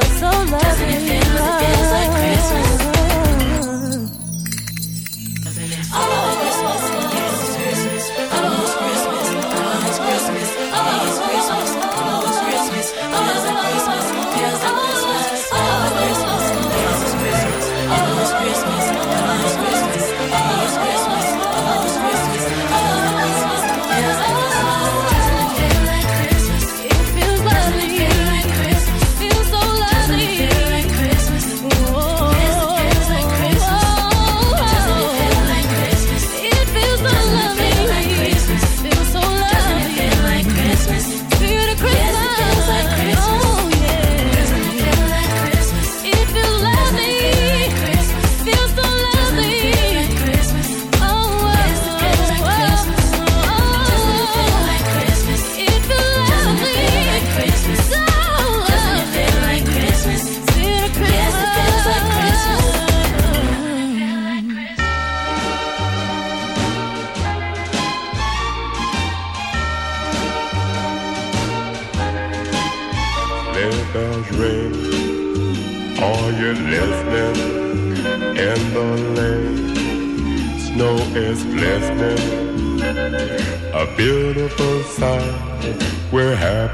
so loved.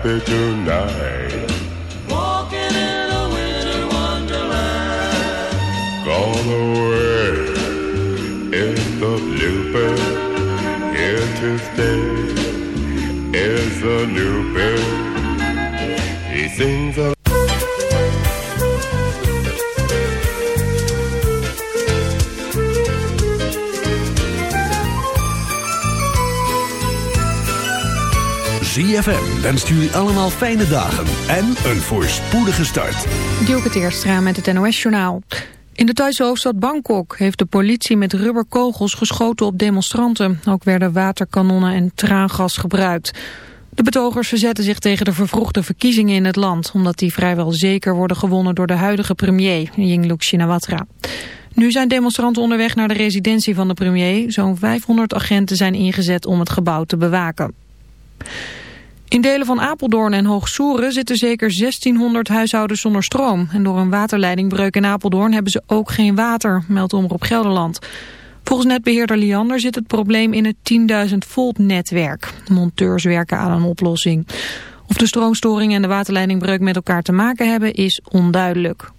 happy tonight. Wenst jullie allemaal fijne dagen en een voorspoedige start. Dielke Teerstra met het NOS-journaal. In de Thaise hoofdstad Bangkok heeft de politie met rubberkogels geschoten op demonstranten. Ook werden waterkanonnen en traangas gebruikt. De betogers verzetten zich tegen de vervroegde verkiezingen in het land... omdat die vrijwel zeker worden gewonnen door de huidige premier, Yingluck Shinawatra. Nu zijn demonstranten onderweg naar de residentie van de premier. Zo'n 500 agenten zijn ingezet om het gebouw te bewaken. In delen van Apeldoorn en Hoogsoeren zitten zeker 1600 huishoudens zonder stroom. En door een waterleidingbreuk in Apeldoorn hebben ze ook geen water, meldt Omroep Gelderland. Volgens netbeheerder Liander zit het probleem in het 10.000 volt netwerk. Monteurs werken aan een oplossing. Of de stroomstoring en de waterleidingbreuk met elkaar te maken hebben is onduidelijk.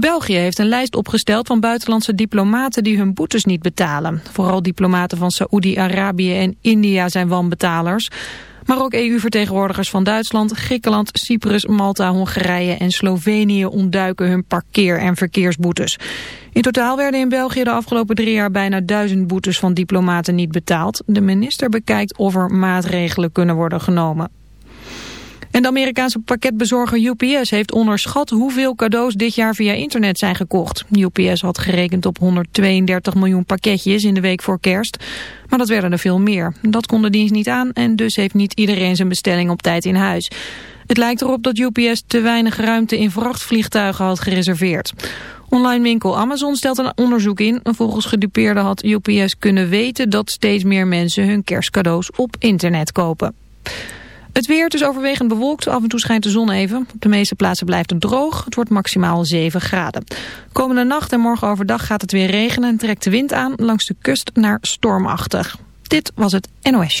België heeft een lijst opgesteld van buitenlandse diplomaten die hun boetes niet betalen. Vooral diplomaten van Saoedi-Arabië en India zijn wanbetalers. Maar ook EU-vertegenwoordigers van Duitsland, Griekenland, Cyprus, Malta, Hongarije en Slovenië ontduiken hun parkeer- en verkeersboetes. In totaal werden in België de afgelopen drie jaar bijna duizend boetes van diplomaten niet betaald. De minister bekijkt of er maatregelen kunnen worden genomen. En de Amerikaanse pakketbezorger UPS heeft onderschat hoeveel cadeaus dit jaar via internet zijn gekocht. UPS had gerekend op 132 miljoen pakketjes in de week voor kerst. Maar dat werden er veel meer. Dat kon de dienst niet aan en dus heeft niet iedereen zijn bestelling op tijd in huis. Het lijkt erop dat UPS te weinig ruimte in vrachtvliegtuigen had gereserveerd. Online winkel Amazon stelt een onderzoek in. Volgens gedupeerden had UPS kunnen weten dat steeds meer mensen hun kerstcadeaus op internet kopen. Het weer is overwegend bewolkt, af en toe schijnt de zon even. Op de meeste plaatsen blijft het droog, het wordt maximaal 7 graden. Komende nacht en morgen overdag gaat het weer regenen en trekt de wind aan langs de kust naar stormachtig. Dit was het NOS.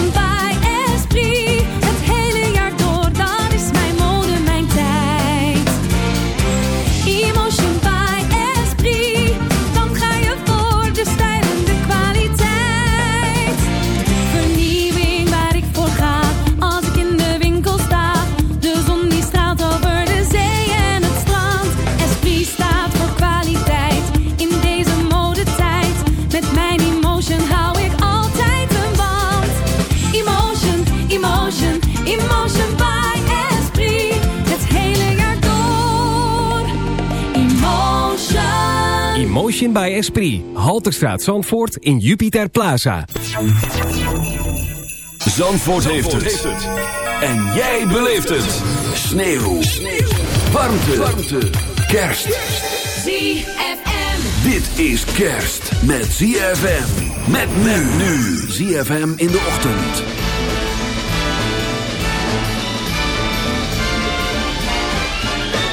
Emotion by Esprit. Halterstraat Zandvoort in Jupiter Plaza. Zandvoort, heeft, het. En jij beleeft het. Sneeuw. Warmte. Warmte. Kerst. ZFM. Dit is kerst met ZFM. Met men nu. ZFM in de ochtend.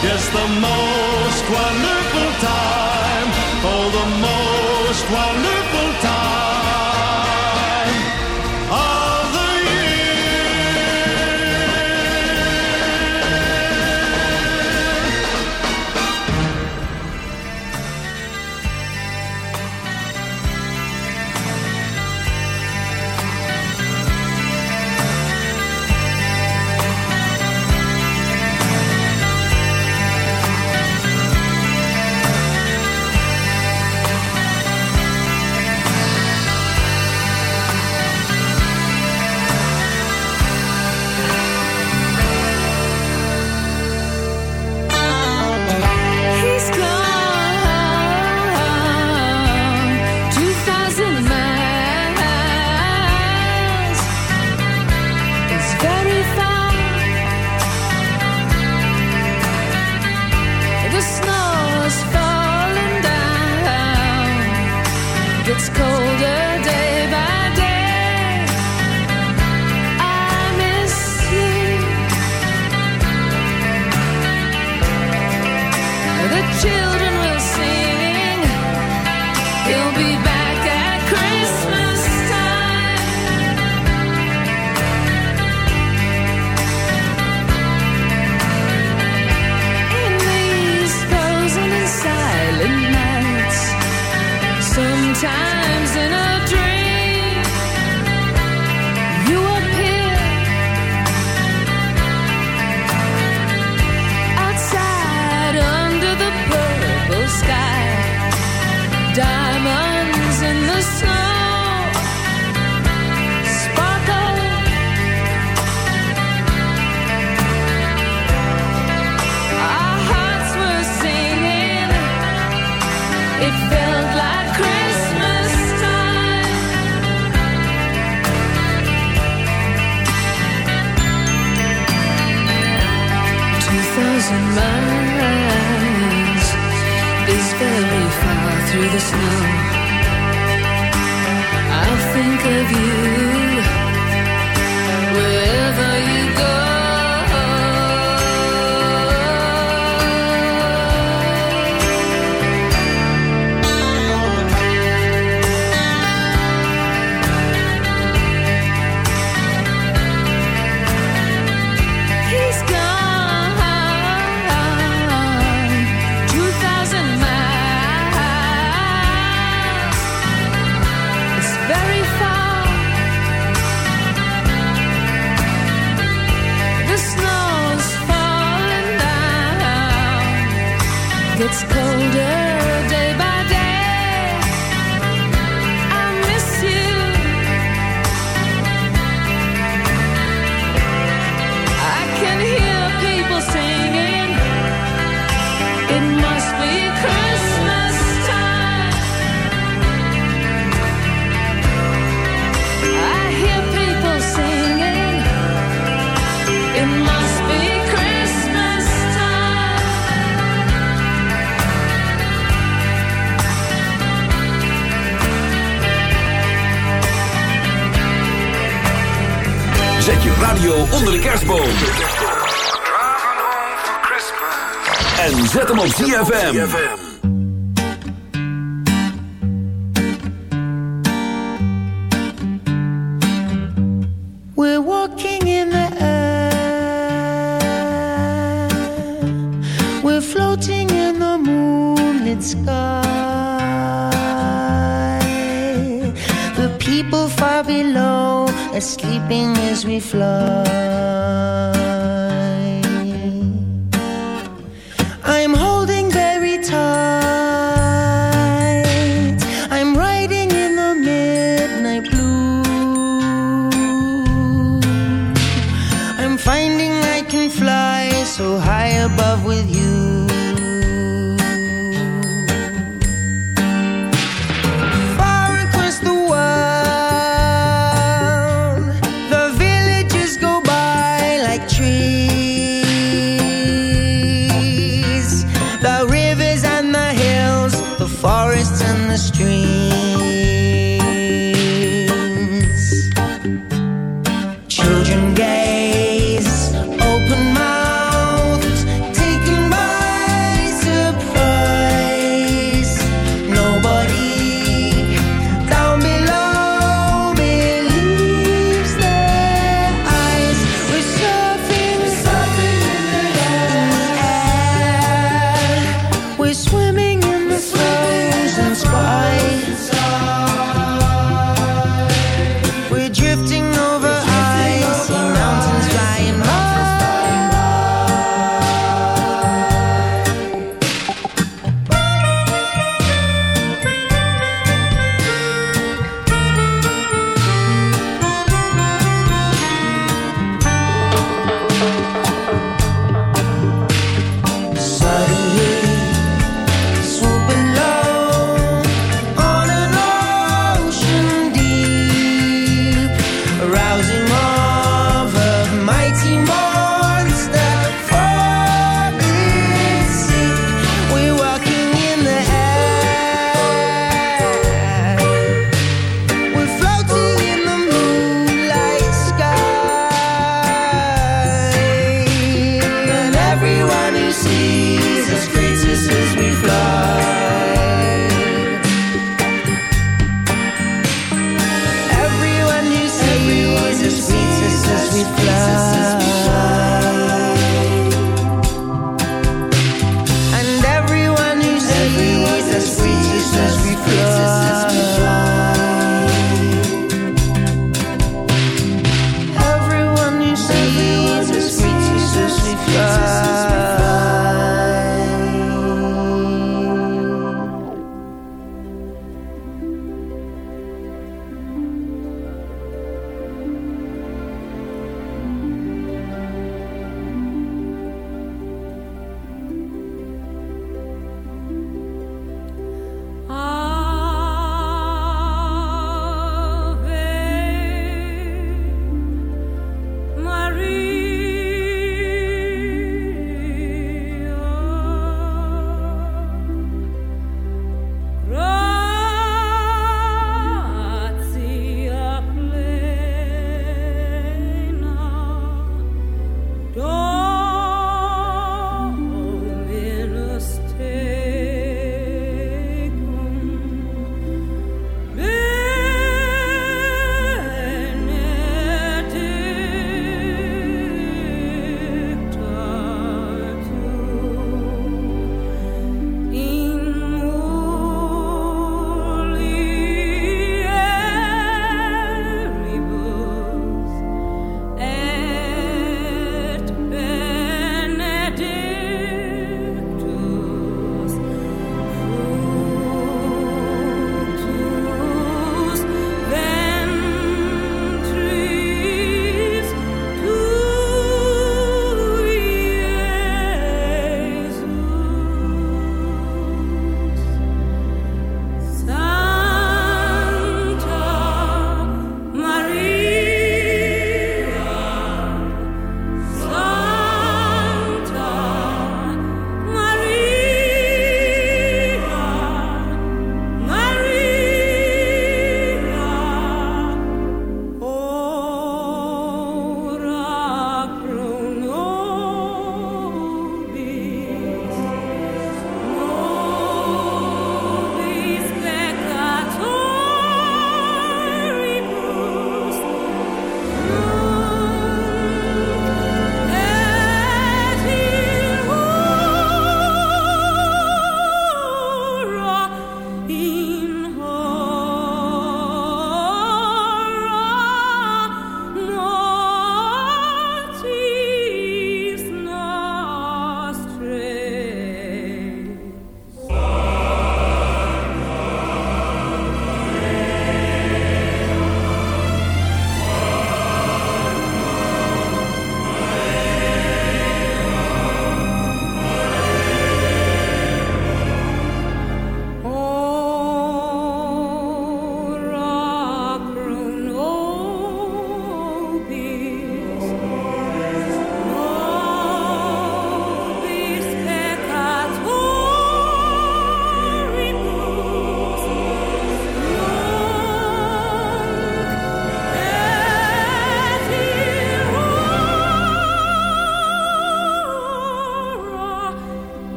Yes, the most wonderful the snow.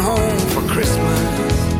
home for Christmas.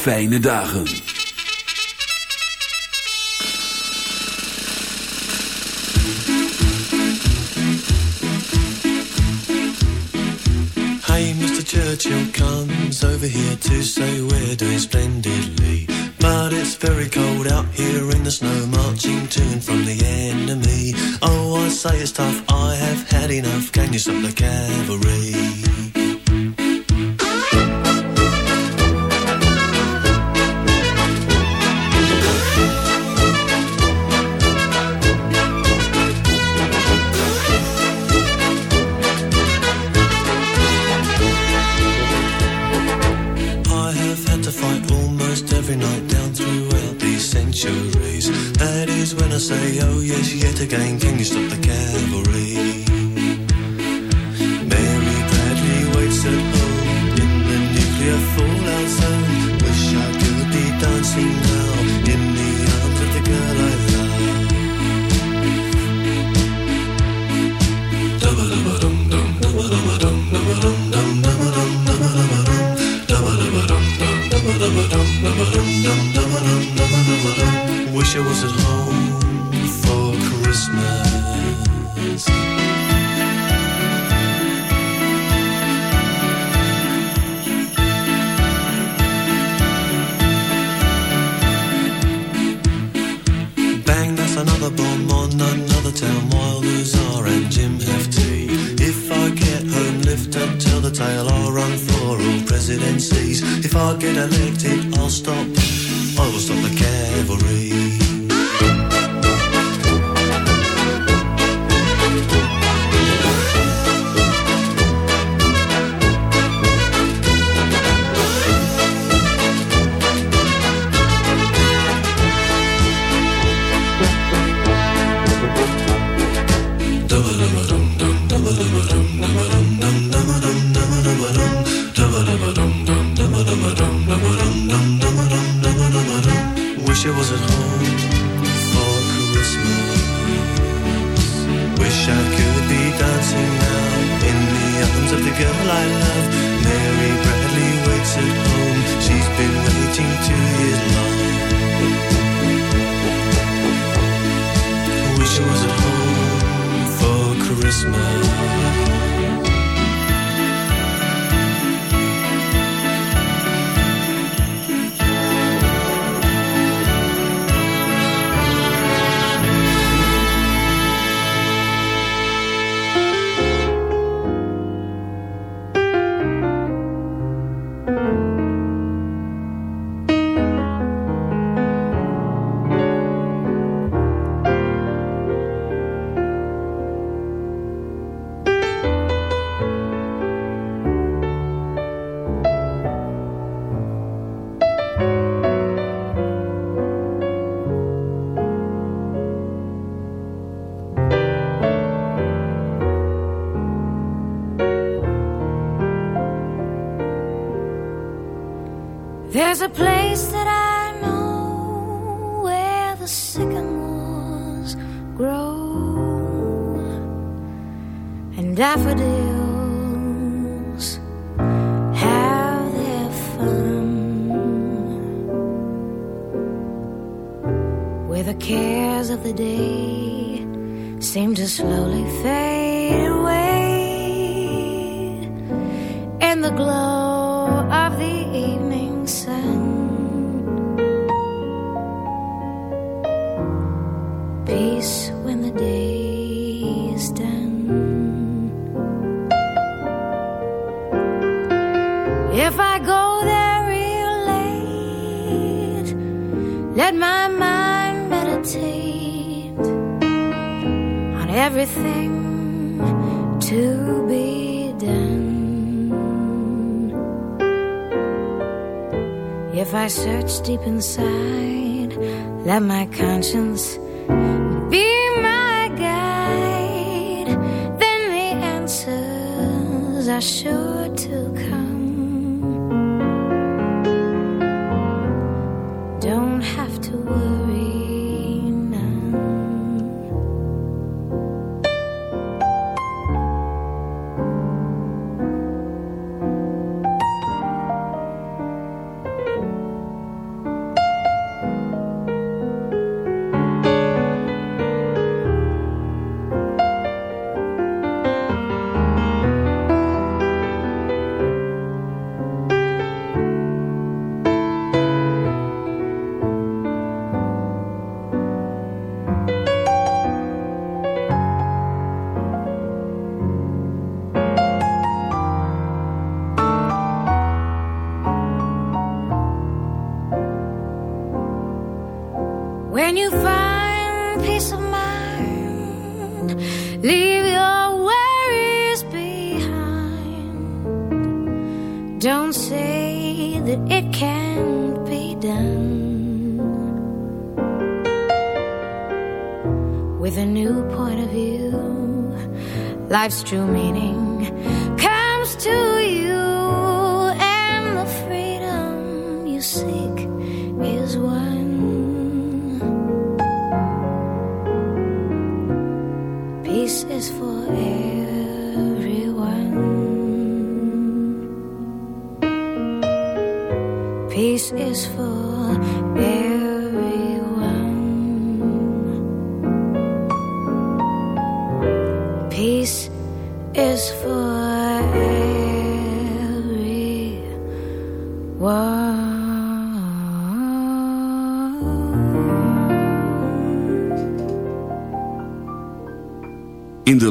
fijne dagen. wish I was at home for Christmas. Bang, that's another bomb on another town while Bazaar and Jim have tea. If I get home, lift up, tell the tale, I'll run for all presidencies. If I get elected, I'll stop There's a place that I search deep inside, let my conscience lives drew me.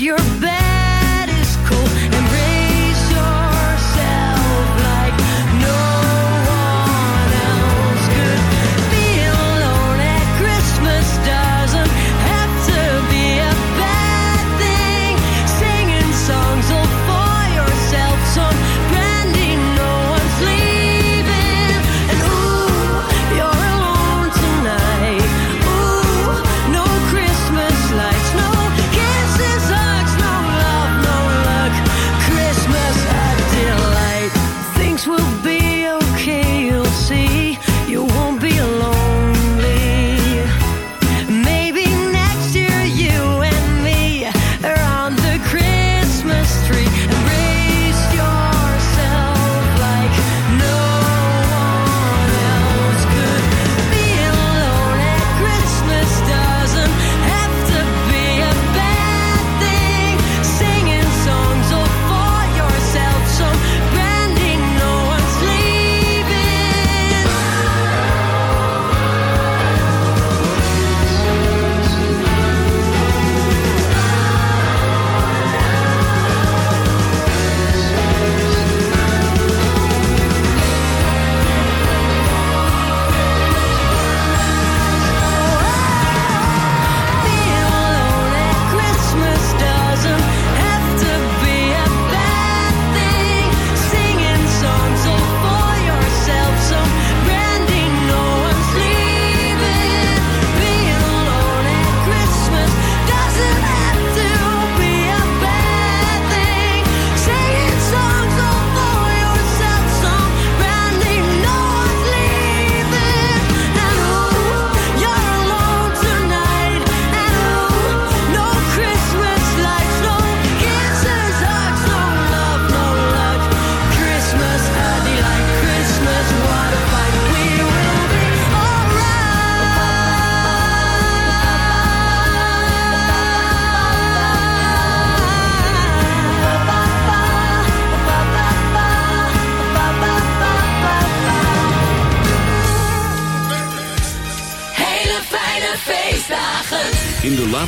your you're better.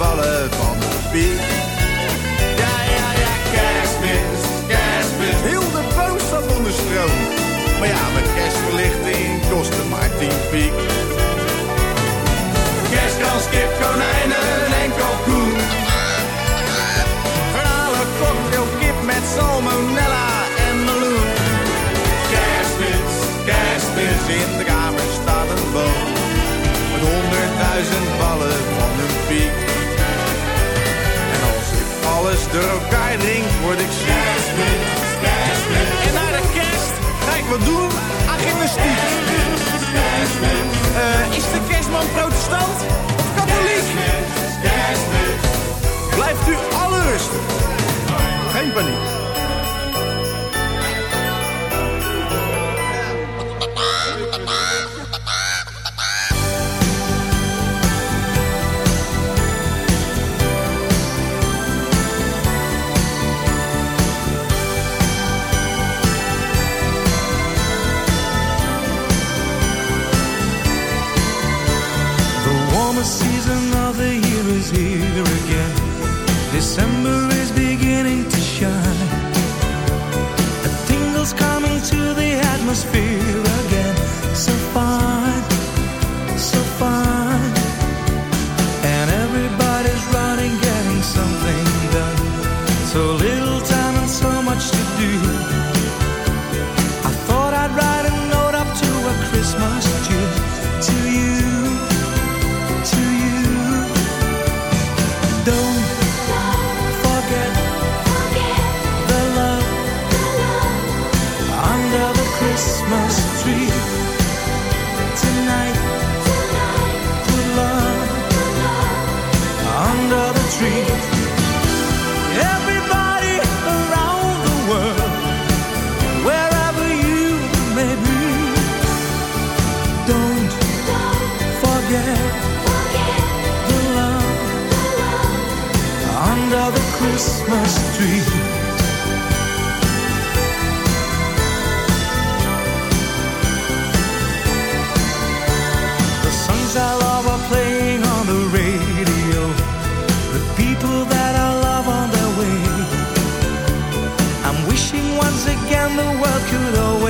ballen van de piek. Ja, ja, ja, kerstmis, kerstmis. Heel de poos van onder stroom. Maar ja, met kerstverlichting kostte maar tien piek. Kerstkans, kip, konijnen en door elkaar drinkt, word ik ziek. En naar de kerst ga ik wat doen? Agymnastiek. Uh, eh, is de kerstman pro could always